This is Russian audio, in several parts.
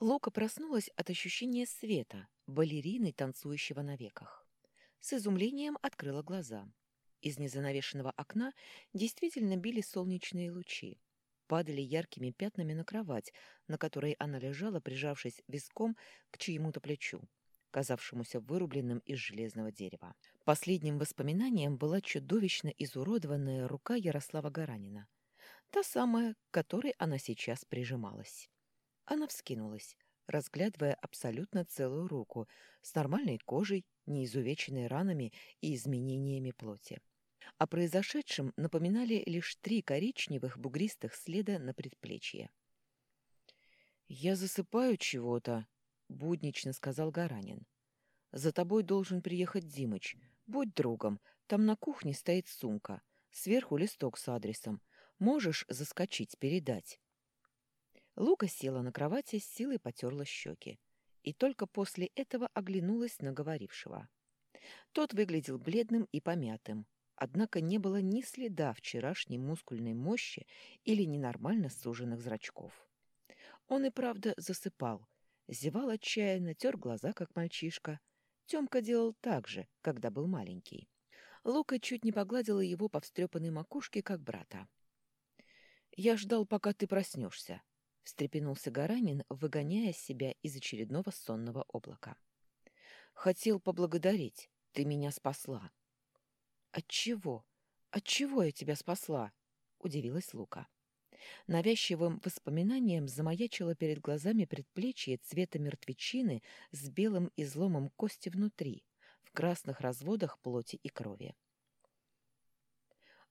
Лука проснулась от ощущения света, балерины, танцующего на веках. С изумлением открыла глаза. Из незанавешенного окна действительно били солнечные лучи. Падали яркими пятнами на кровать, на которой она лежала, прижавшись виском к чьему-то плечу, казавшемуся вырубленным из железного дерева. Последним воспоминанием была чудовищно изуродованная рука Ярослава Гаранина. Та самая, к которой она сейчас прижималась. Она вскинулась, разглядывая абсолютно целую руку, с нормальной кожей, неизувеченной ранами и изменениями плоти. О произошедшем напоминали лишь три коричневых бугристых следа на предплечье. «Я засыпаю чего-то», — буднично сказал Гаранин. «За тобой должен приехать Димыч. Будь другом, там на кухне стоит сумка. Сверху листок с адресом. Можешь заскочить, передать». Лука села на кровати, с силой потерла щеки. И только после этого оглянулась на говорившего. Тот выглядел бледным и помятым, однако не было ни следа вчерашней мускульной мощи или ненормально суженных зрачков. Он и правда засыпал, зевал отчаянно, тер глаза, как мальчишка. Темка делал так же, когда был маленький. Лука чуть не погладила его по встрепанной макушке, как брата. «Я ждал, пока ты проснешься», — встрепенулся Гаранин, выгоняя себя из очередного сонного облака. «Хотел поблагодарить. Ты меня спасла». «От чего? От чего я тебя спасла?» — удивилась Лука. Навязчивым воспоминанием замаячило перед глазами предплечье цвета мертвечины с белым изломом кости внутри, в красных разводах плоти и крови.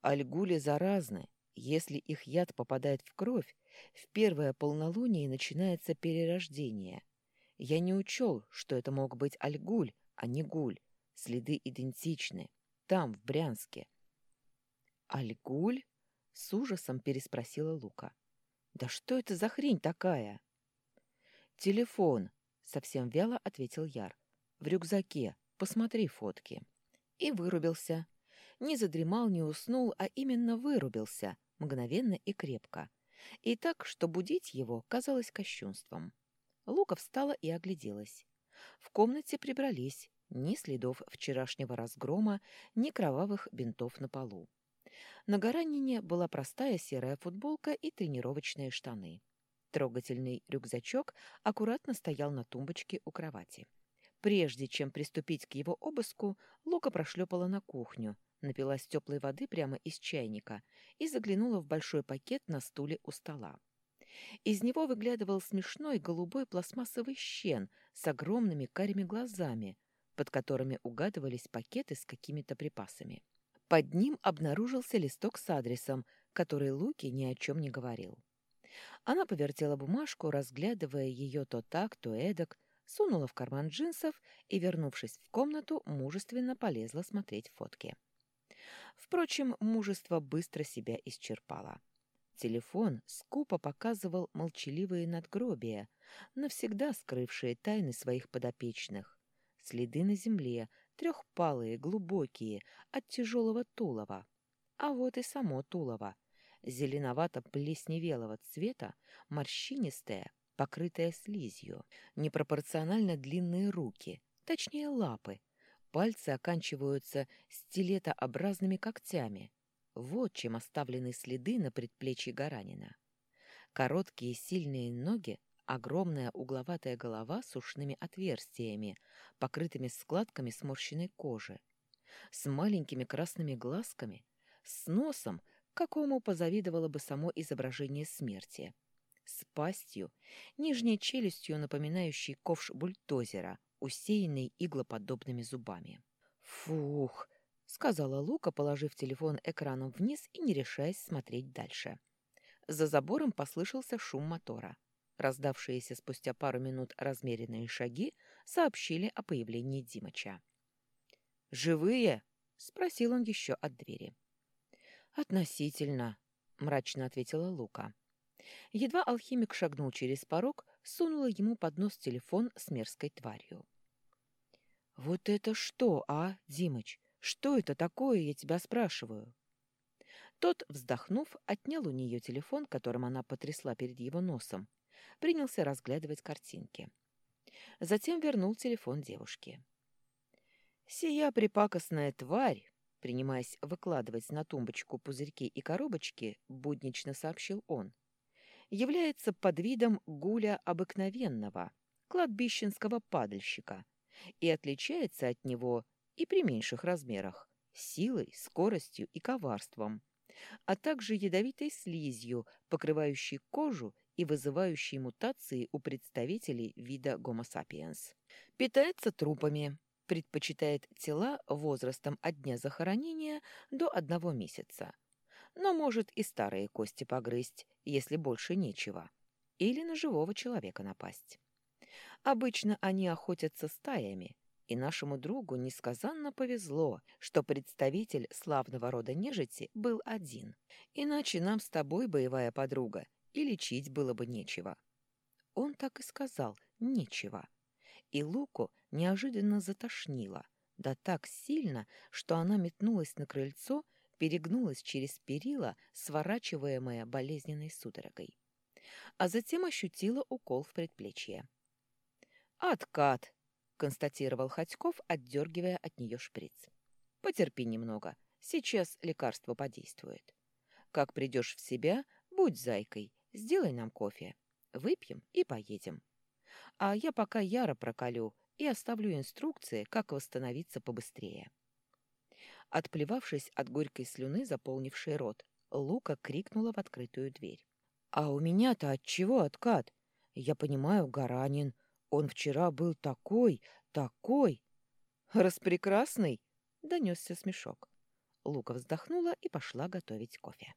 Альгули заразны. Если их яд попадает в кровь, в первое полнолуние начинается перерождение. Я не учел, что это мог быть Альгуль, а не Гуль. Следы идентичны. Там, в Брянске. Альгуль? С ужасом переспросила Лука. Да что это за хрень такая? Телефон, совсем вяло ответил Яр. В рюкзаке. Посмотри фотки. И вырубился. Не задремал, не уснул, а именно вырубился, мгновенно и крепко и так, что будить его казалось кощунством. Лука встала и огляделась. В комнате прибрались, ни следов вчерашнего разгрома, ни кровавых бинтов на полу. На Гаранине была простая серая футболка и тренировочные штаны. Трогательный рюкзачок аккуратно стоял на тумбочке у кровати. Прежде чем приступить к его обыску, Лука прошлепала на кухню, напилась теплой воды прямо из чайника и заглянула в большой пакет на стуле у стола. Из него выглядывал смешной голубой пластмассовый щен с огромными карими глазами, под которыми угадывались пакеты с какими-то припасами. Под ним обнаружился листок с адресом, который Луки ни о чем не говорил. Она повертела бумажку, разглядывая ее то так, то эдак, сунула в карман джинсов и, вернувшись в комнату, мужественно полезла смотреть фотки. Впрочем, мужество быстро себя исчерпало. Телефон скупо показывал молчаливые надгробия, навсегда скрывшие тайны своих подопечных. Следы на земле, трехпалые, глубокие, от тяжелого тулова. А вот и само тулово. Зеленовато-плесневелого цвета, морщинистое, покрытое слизью. Непропорционально длинные руки, точнее лапы, Пальцы оканчиваются стилетообразными когтями. Вот чем оставлены следы на предплечье Гаранина. Короткие сильные ноги, огромная угловатая голова с ушными отверстиями, покрытыми складками сморщенной кожи, с маленькими красными глазками, с носом, какому позавидовало бы само изображение смерти, с пастью, нижней челюстью, напоминающей ковш бульдозера, усеянный иглоподобными зубами. «Фух!» — сказала Лука, положив телефон экраном вниз и не решаясь смотреть дальше. За забором послышался шум мотора. Раздавшиеся спустя пару минут размеренные шаги сообщили о появлении Димыча. «Живые?» — спросил он еще от двери. «Относительно», — мрачно ответила Лука. Едва алхимик шагнул через порог, сунула ему под нос телефон с мерзкой тварью. «Вот это что, а, Димыч? Что это такое, я тебя спрашиваю?» Тот, вздохнув, отнял у нее телефон, которым она потрясла перед его носом, принялся разглядывать картинки. Затем вернул телефон девушке. «Сия припакостная тварь», принимаясь выкладывать на тумбочку пузырьки и коробочки, буднично сообщил он, является подвидом гуля обыкновенного, кладбищенского падальщика, и отличается от него и при меньших размерах, силой, скоростью и коварством, а также ядовитой слизью, покрывающей кожу и вызывающей мутации у представителей вида Homo sapiens. Питается трупами, предпочитает тела возрастом от дня захоронения до одного месяца, но может и старые кости погрызть, если больше нечего, или на живого человека напасть. Обычно они охотятся стаями, и нашему другу несказанно повезло, что представитель славного рода нежити был один. Иначе нам с тобой, боевая подруга, и лечить было бы нечего. Он так и сказал «нечего». И Луку неожиданно затошнило, да так сильно, что она метнулась на крыльцо, перегнулась через перила, сворачиваемая болезненной судорогой. А затем ощутила укол в предплечье. «Откат!» — констатировал Ходьков, отдергивая от нее шприц. «Потерпи немного. Сейчас лекарство подействует. Как придешь в себя, будь зайкой, сделай нам кофе. Выпьем и поедем. А я пока Яра проколю и оставлю инструкции, как восстановиться побыстрее». Отплевавшись от горькой слюны, заполнившей рот, Лука крикнула в открытую дверь. «А у меня-то от чего откат? Я понимаю, Гаранин, он вчера был такой, такой. Распрекрасный, донесся смешок. Лука вздохнула и пошла готовить кофе.